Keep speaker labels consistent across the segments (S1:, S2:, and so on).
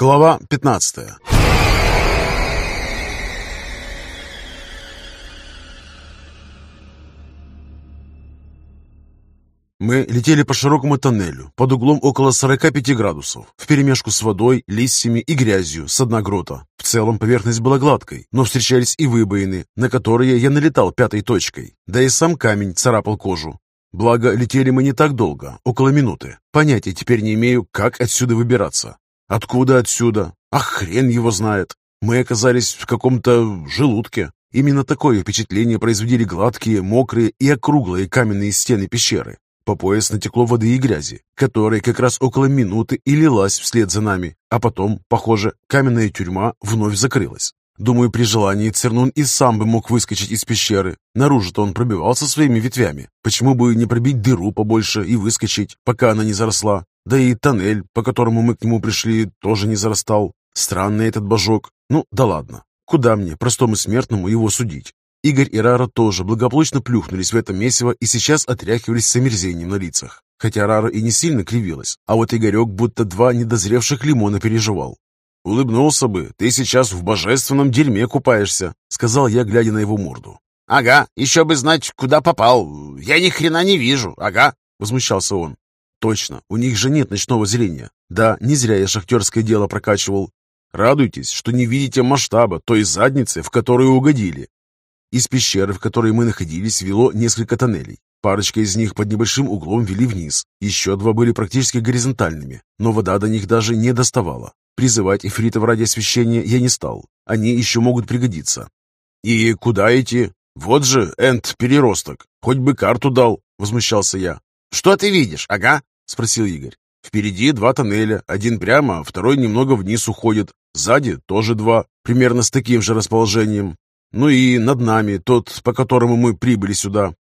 S1: Глава 15 Мы летели по широкому тоннелю под углом около 45 градусов, вперемешку с водой, листьями и грязью с дна грота. В целом поверхность была гладкой, но встречались и выбоины, на которые я налетал пятой точкой, да и сам камень царапал кожу. Благо, летели мы не так долго, около минуты. Понятия теперь не имею, как отсюда выбираться. Откуда отсюда? А хрен его знает. Мы оказались в каком-то желудке. Именно такое впечатление производили гладкие, мокрые и округлые каменные стены пещеры. По пояс натекло воды и грязи, которая как раз около минуты и лилась вслед за нами, а потом, похоже, каменная тюрьма вновь закрылась. Думаю, при желании Цернун и сам бы мог выскочить из пещеры. Наружу-то он пробивался своими ветвями. Почему бы не пробить дыру побольше и выскочить, пока она не заросла? Да и тоннель, по которому мы к нему пришли, тоже не зарастал. Странный этот божок. Ну, да ладно. Куда мне, простому смертному, его судить? Игорь и Рара тоже благополучно плюхнулись в это месиво и сейчас отряхивались с омерзением на лицах. Хотя Рара и не сильно кривилась, а вот Игорек будто два недозревших лимона переживал. «Улыбнулся бы, ты сейчас в божественном дерьме купаешься», — сказал я, глядя на его морду.
S2: «Ага, еще бы знать, куда попал. Я ни хрена не вижу, ага», — возмущался он.
S1: «Точно, у них же нет ночного зрения. Да, не зря я шахтерское дело прокачивал. Радуйтесь, что не видите масштаба той задницы, в которую угодили. Из пещеры, в которой мы находились, вело несколько тоннелей. Парочка из них под небольшим углом вели вниз. Еще два были практически горизонтальными, но вода до них даже не доставала. Призывать эфритов ради освещения я не стал. Они еще могут пригодиться. «И куда идти? Вот же энд-переросток. Хоть бы карту дал», — возмущался я.
S2: «Что ты видишь? Ага», —
S1: спросил Игорь. «Впереди два тоннеля. Один прямо, второй немного вниз уходит. Сзади тоже два, примерно с таким же расположением. Ну и над нами тот, по которому мы прибыли сюда.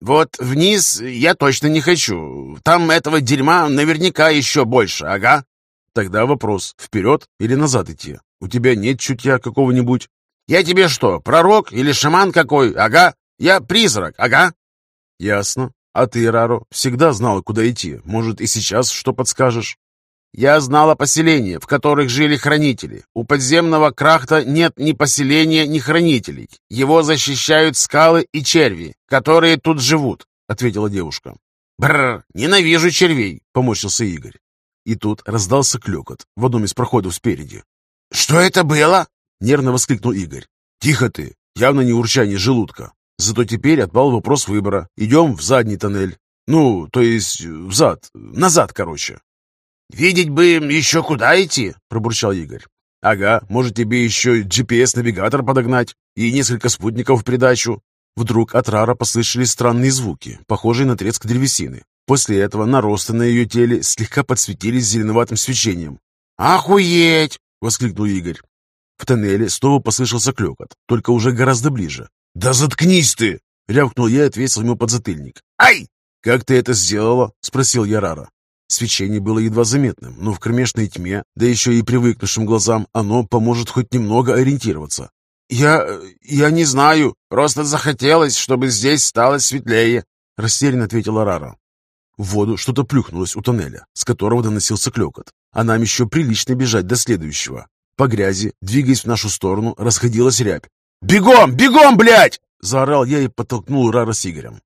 S2: Вот вниз я точно не хочу. Там этого дерьма наверняка еще больше, ага.
S1: Тогда вопрос, вперед или назад идти? У тебя нет чутья какого-нибудь?
S2: Я тебе что, пророк или шаман какой? Ага. Я призрак, ага.
S1: Ясно. А ты, Раро, всегда знала, куда идти. Может, и сейчас что подскажешь?
S2: Я знал о поселениях, в которых жили хранители. У подземного крахта нет ни поселения, ни хранителей. Его защищают скалы и черви, которые тут живут», — ответила девушка. «Бррр, ненавижу червей», — поморщился Игорь.
S1: И тут раздался клёкот в одном из проходов спереди.
S2: «Что это было?»
S1: — нервно воскликнул Игорь. «Тихо ты! Явно не урчание желудка. Зато теперь отпал вопрос выбора. Идем в задний тоннель. Ну, то есть взад, назад, короче».
S2: «Видеть бы еще куда идти?» — пробурчал Игорь.
S1: «Ага, может тебе еще GPS-навигатор подогнать и несколько спутников в придачу». Вдруг от Рара послышались странные звуки, похожие на треск древесины. После этого наросты на ее теле слегка подсветились зеленоватым свечением.
S2: «Охуеть!» — воскликнул Игорь.
S1: В тоннеле снова послышался клекот, только уже гораздо ближе.
S2: «Да заткнись ты!» — рявкнул я и отвесил ему подзатыльник. «Ай!»
S1: «Как ты это сделала?» — спросил я Рара. Свечение было едва заметным, но в кромешной тьме, да еще и привыкнувшим глазам, оно поможет хоть немного ориентироваться.
S2: «Я... я не знаю. Просто захотелось, чтобы здесь стало светлее», — растерянно ответила Рара.
S1: В воду что-то плюхнулось у тоннеля, с которого доносился клекот, а нам еще прилично бежать до следующего. По грязи, двигаясь в нашу сторону, расходилась рябь.
S2: «Бегом! Бегом, блядь!»
S1: — заорал я и подтолкнул Рара с Игорем.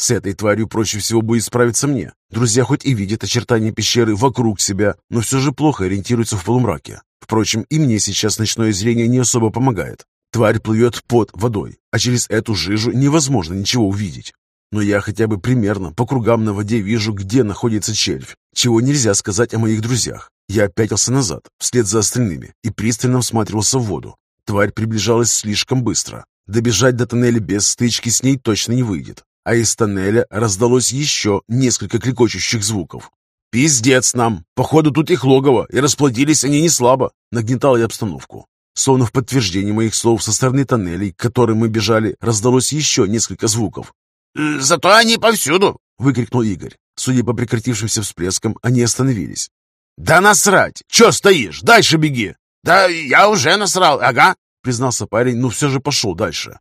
S1: С этой тварью проще всего будет справиться мне. Друзья хоть и видят очертания пещеры вокруг себя, но все же плохо ориентируются в полумраке. Впрочем, и мне сейчас ночное зрение не особо помогает. Тварь плывет под водой, а через эту жижу невозможно ничего увидеть. Но я хотя бы примерно по кругам на воде вижу, где находится червь, чего нельзя сказать о моих друзьях. Я пятился назад, вслед за остальными, и пристально всматривался в воду. Тварь приближалась слишком быстро. Добежать до тоннеля без стычки с ней точно не выйдет а из тоннеля раздалось еще несколько клекочущих звуков. «Пиздец нам! Походу, тут их логово, и расплодились они не слабо!» Нагнетал я обстановку. Словно в подтверждение моих слов со стороны тоннелей, к которым мы бежали, раздалось еще несколько звуков.
S2: «Э, «Зато они повсюду!»
S1: — выкрикнул Игорь. Судя по прекратившимся всплескам, они остановились.
S2: «Да насрать! Че стоишь? Дальше беги!» «Да я уже насрал, ага!»
S1: — признался парень, но все же пошел дальше.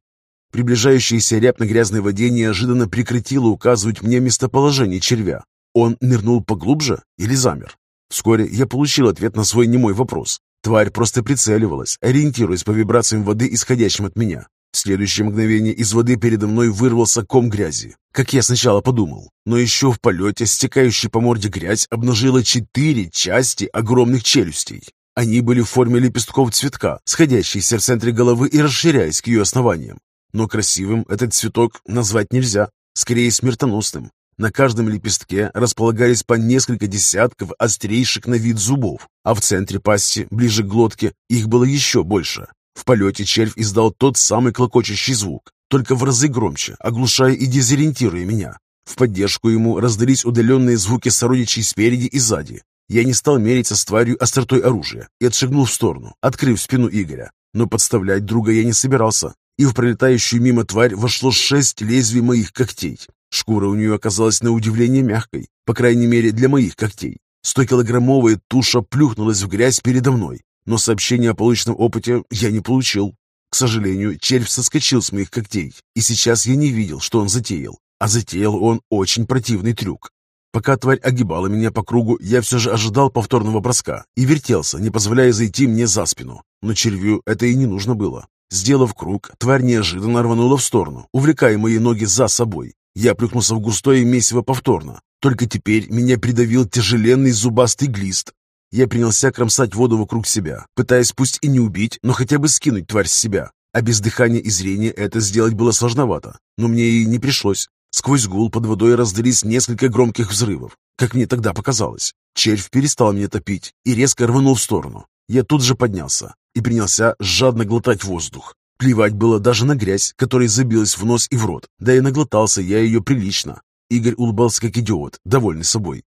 S1: Приближающийся ряб на грязной воде неожиданно прекратила указывать мне местоположение червя. Он нырнул поглубже или замер? Вскоре я получил ответ на свой немой вопрос. Тварь просто прицеливалась, ориентируясь по вибрациям воды, исходящим от меня. В следующее мгновение из воды передо мной вырвался ком грязи, как я сначала подумал. Но еще в полете стекающая по морде грязь обнажила четыре части огромных челюстей. Они были в форме лепестков цветка, сходящиеся в центре головы и расширяясь к ее основаниям. Но красивым этот цветок назвать нельзя, скорее смертоносным. На каждом лепестке располагались по несколько десятков острейших на вид зубов, а в центре пасти, ближе к глотке, их было еще больше. В полете червь издал тот самый клокочущий звук, только в разы громче, оглушая и дезориентируя меня. В поддержку ему раздались удаленные звуки сородичей спереди и сзади. Я не стал мериться с тварью остротой оружия и отшагнул в сторону, открыв спину Игоря. Но подставлять друга я не собирался, и в пролетающую мимо тварь вошло шесть лезвий моих когтей. Шкура у нее оказалась на удивление мягкой, по крайней мере для моих когтей. Стокилограммовая туша плюхнулась в грязь передо мной, но сообщения о полученном опыте я не получил. К сожалению, червь соскочил с моих когтей, и сейчас я не видел, что он затеял. А затеял он очень противный трюк. Пока тварь огибала меня по кругу, я все же ожидал повторного броска и вертелся, не позволяя зайти мне за спину. Но червю это и не нужно было. Сделав круг, тварь неожиданно рванула в сторону, увлекая мои ноги за собой. Я плюхнулся в густое месиво повторно. Только теперь меня придавил тяжеленный зубастый глист. Я принялся кромсать воду вокруг себя, пытаясь пусть и не убить, но хотя бы скинуть тварь с себя. А без дыхания и зрения это сделать было сложновато, но мне и не пришлось. Сквозь гул под водой раздались несколько громких взрывов, как мне тогда показалось. Червь перестал меня топить и резко рванул в сторону. Я тут же поднялся и принялся жадно глотать воздух. Плевать было даже на грязь, которая забилась в нос и в рот, да и наглотался я ее прилично. Игорь улыбался как идиот, довольный собой.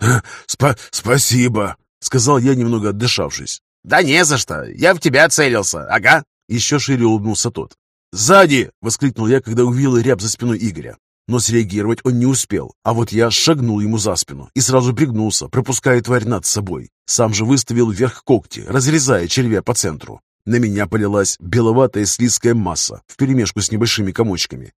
S2: «Э, Спа «Спасибо», —
S1: сказал я, немного отдышавшись.
S2: «Да не за что, я в тебя целился, ага».
S1: Еще шире улыбнулся тот. «Сзади!» — воскликнул я, когда увидел ряб за спиной Игоря. Но среагировать он не успел, а вот я шагнул ему за спину и сразу пригнулся, пропуская тварь над собой. Сам же выставил вверх когти, разрезая червя по центру. На меня полилась беловатая слизкая масса вперемешку с небольшими комочками.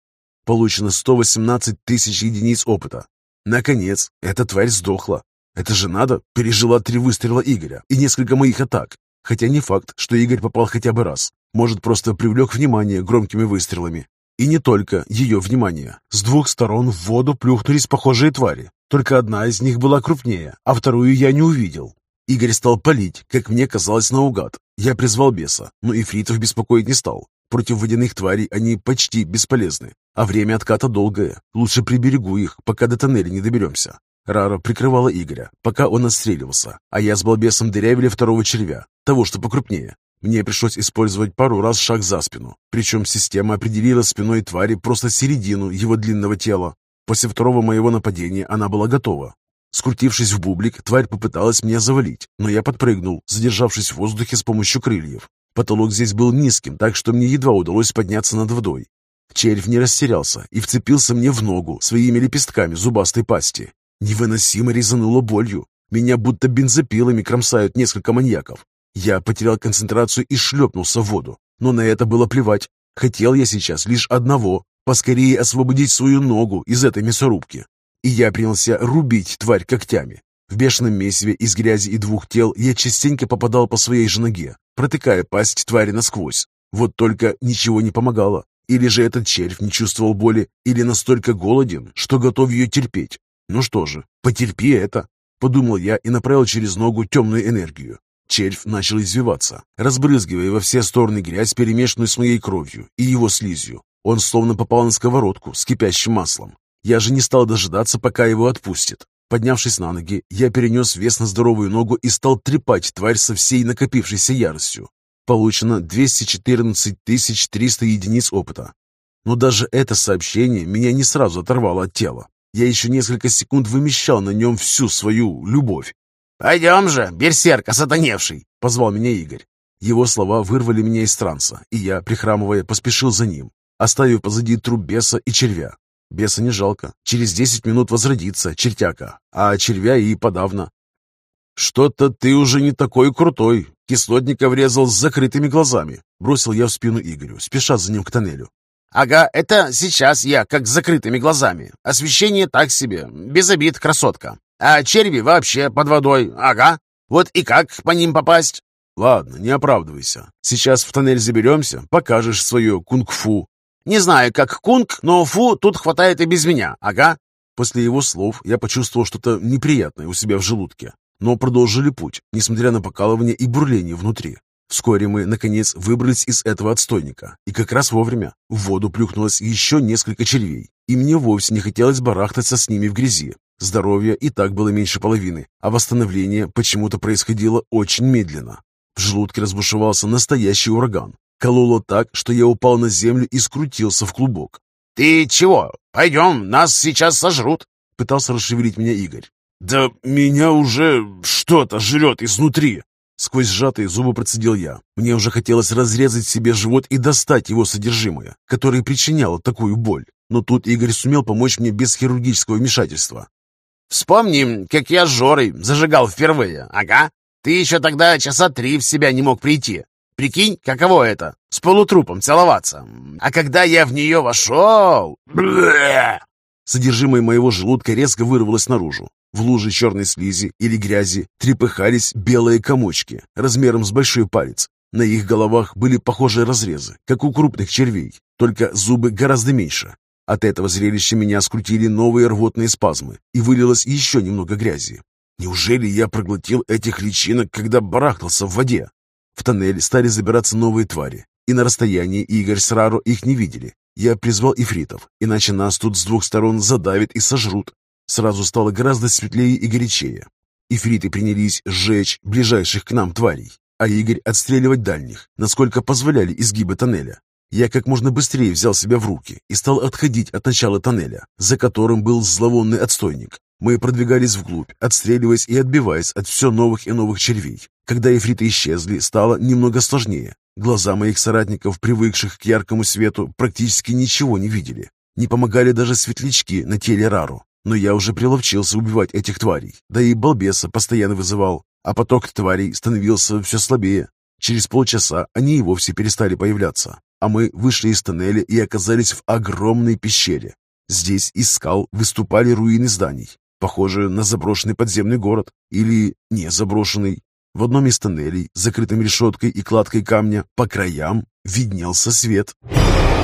S1: Получено 118 тысяч единиц опыта. Наконец, эта тварь сдохла. Это же надо, пережила три выстрела Игоря и несколько моих атак. Хотя не факт, что Игорь попал хотя бы раз. Может, просто привлек внимание громкими выстрелами. И не только ее внимание. С двух сторон в воду плюхнулись похожие твари. Только одна из них была крупнее, а вторую я не увидел. Игорь стал палить, как мне казалось, наугад. Я призвал беса, но ифритов беспокоить не стал. Против водяных тварей они почти бесполезны, а время отката долгое. Лучше приберегу их, пока до тоннеля не доберемся. Рара прикрывала Игоря, пока он отстреливался, а я с балбесом дырявили второго червя, того, что покрупнее. Мне пришлось использовать пару раз шаг за спину, причем система определила спиной твари просто середину его длинного тела. После второго моего нападения она была готова, Скрутившись в бублик, тварь попыталась меня завалить, но я подпрыгнул, задержавшись в воздухе с помощью крыльев. Потолок здесь был низким, так что мне едва удалось подняться над водой. Червь не растерялся и вцепился мне в ногу своими лепестками зубастой пасти. Невыносимо резануло болью. Меня будто бензопилами кромсают несколько маньяков. Я потерял концентрацию и шлепнулся в воду. Но на это было плевать. Хотел я сейчас лишь одного — поскорее освободить свою ногу из этой мясорубки и я принялся рубить тварь когтями. В бешеном месиве из грязи и двух тел я частенько попадал по своей же ноге, протыкая пасть твари насквозь. Вот только ничего не помогало. Или же этот червь не чувствовал боли, или настолько голоден, что готов ее терпеть. Ну что же, потерпи это, подумал я и направил через ногу темную энергию. Червь начал извиваться, разбрызгивая во все стороны грязь, перемешанную с моей кровью и его слизью. Он словно попал на сковородку с кипящим маслом. Я же не стал дожидаться, пока его отпустит. Поднявшись на ноги, я перенес вес на здоровую ногу и стал трепать тварь со всей накопившейся яростью. Получено 214 300 единиц опыта. Но даже это сообщение меня не сразу оторвало от тела. Я еще несколько секунд вымещал на нем всю свою любовь.
S2: «Пойдем же, берсерк осатаневший!»
S1: — позвал меня Игорь. Его слова вырвали меня из транса, и я, прихрамывая, поспешил за ним, оставив позади труп беса и червя. Беса не жалко. Через десять минут возродится чертяка, а червя и подавно. «Что-то ты уже не такой крутой!» Кислотника врезал с закрытыми глазами. Бросил я в спину Игорю, спеша за ним к тоннелю.
S2: «Ага, это сейчас я, как с закрытыми глазами. Освещение так себе. Без обид, красотка». А черви вообще под водой. Ага. Вот и как по ним попасть?
S1: Ладно, не оправдывайся. Сейчас в тоннель заберемся, покажешь свое кунг-фу.
S2: Не знаю, как кунг, но фу тут хватает и без меня. Ага.
S1: После его слов я почувствовал что-то неприятное у себя в желудке, но продолжили путь, несмотря на покалывание и бурление внутри. Вскоре мы, наконец, выбрались из этого отстойника, и как раз вовремя в воду плюхнулось еще несколько червей, и мне вовсе не хотелось барахтаться с ними в грязи. Здоровье и так было меньше половины, а восстановление почему-то происходило очень медленно. В желудке разбушевался настоящий ураган. Кололо так, что я упал на землю и скрутился в клубок.
S2: «Ты чего? Пойдем, нас сейчас сожрут!»
S1: Пытался расшевелить меня Игорь.
S3: «Да меня уже что-то жрет изнутри!»
S1: Сквозь сжатые зубы процедил я. Мне уже хотелось разрезать себе живот и достать его содержимое, которое причиняло такую боль. Но тут Игорь сумел помочь мне без хирургического вмешательства.
S2: «Вспомни, как я с Жорой зажигал впервые, ага. Ты еще тогда часа три в себя не мог прийти. Прикинь, каково это, с полутрупом целоваться. А когда я в нее вошел...
S1: Содержимое моего желудка резко вырвалось наружу. В луже черной слизи или грязи трепыхались белые комочки размером с большой палец. На их головах были похожие разрезы, как у крупных червей, только зубы гораздо меньше. От этого зрелища меня скрутили новые рвотные спазмы, и вылилось еще немного грязи. Неужели я проглотил этих личинок, когда барахтался в воде? В тоннель стали забираться новые твари, и на расстоянии Игорь с Раро их не видели. Я призвал ифритов, иначе нас тут с двух сторон задавят и сожрут. Сразу стало гораздо светлее и горячее. Ифриты принялись сжечь ближайших к нам тварей, а Игорь отстреливать дальних, насколько позволяли изгибы тоннеля. Я как можно быстрее взял себя в руки и стал отходить от начала тоннеля, за которым был зловонный отстойник. Мы продвигались вглубь, отстреливаясь и отбиваясь от все новых и новых червей. Когда эфриты исчезли, стало немного сложнее. Глаза моих соратников, привыкших к яркому свету, практически ничего не видели. Не помогали даже светлячки на теле Рару. Но я уже приловчился убивать этих тварей, да и балбеса постоянно вызывал, а поток тварей становился все слабее. Через полчаса они и вовсе перестали появляться, а мы вышли из тоннеля и оказались в огромной пещере. Здесь из скал выступали руины зданий, похожие на заброшенный подземный город или не заброшенный. В одном из тоннелей, закрытым решеткой и кладкой камня, по краям виднелся свет. «Свет!»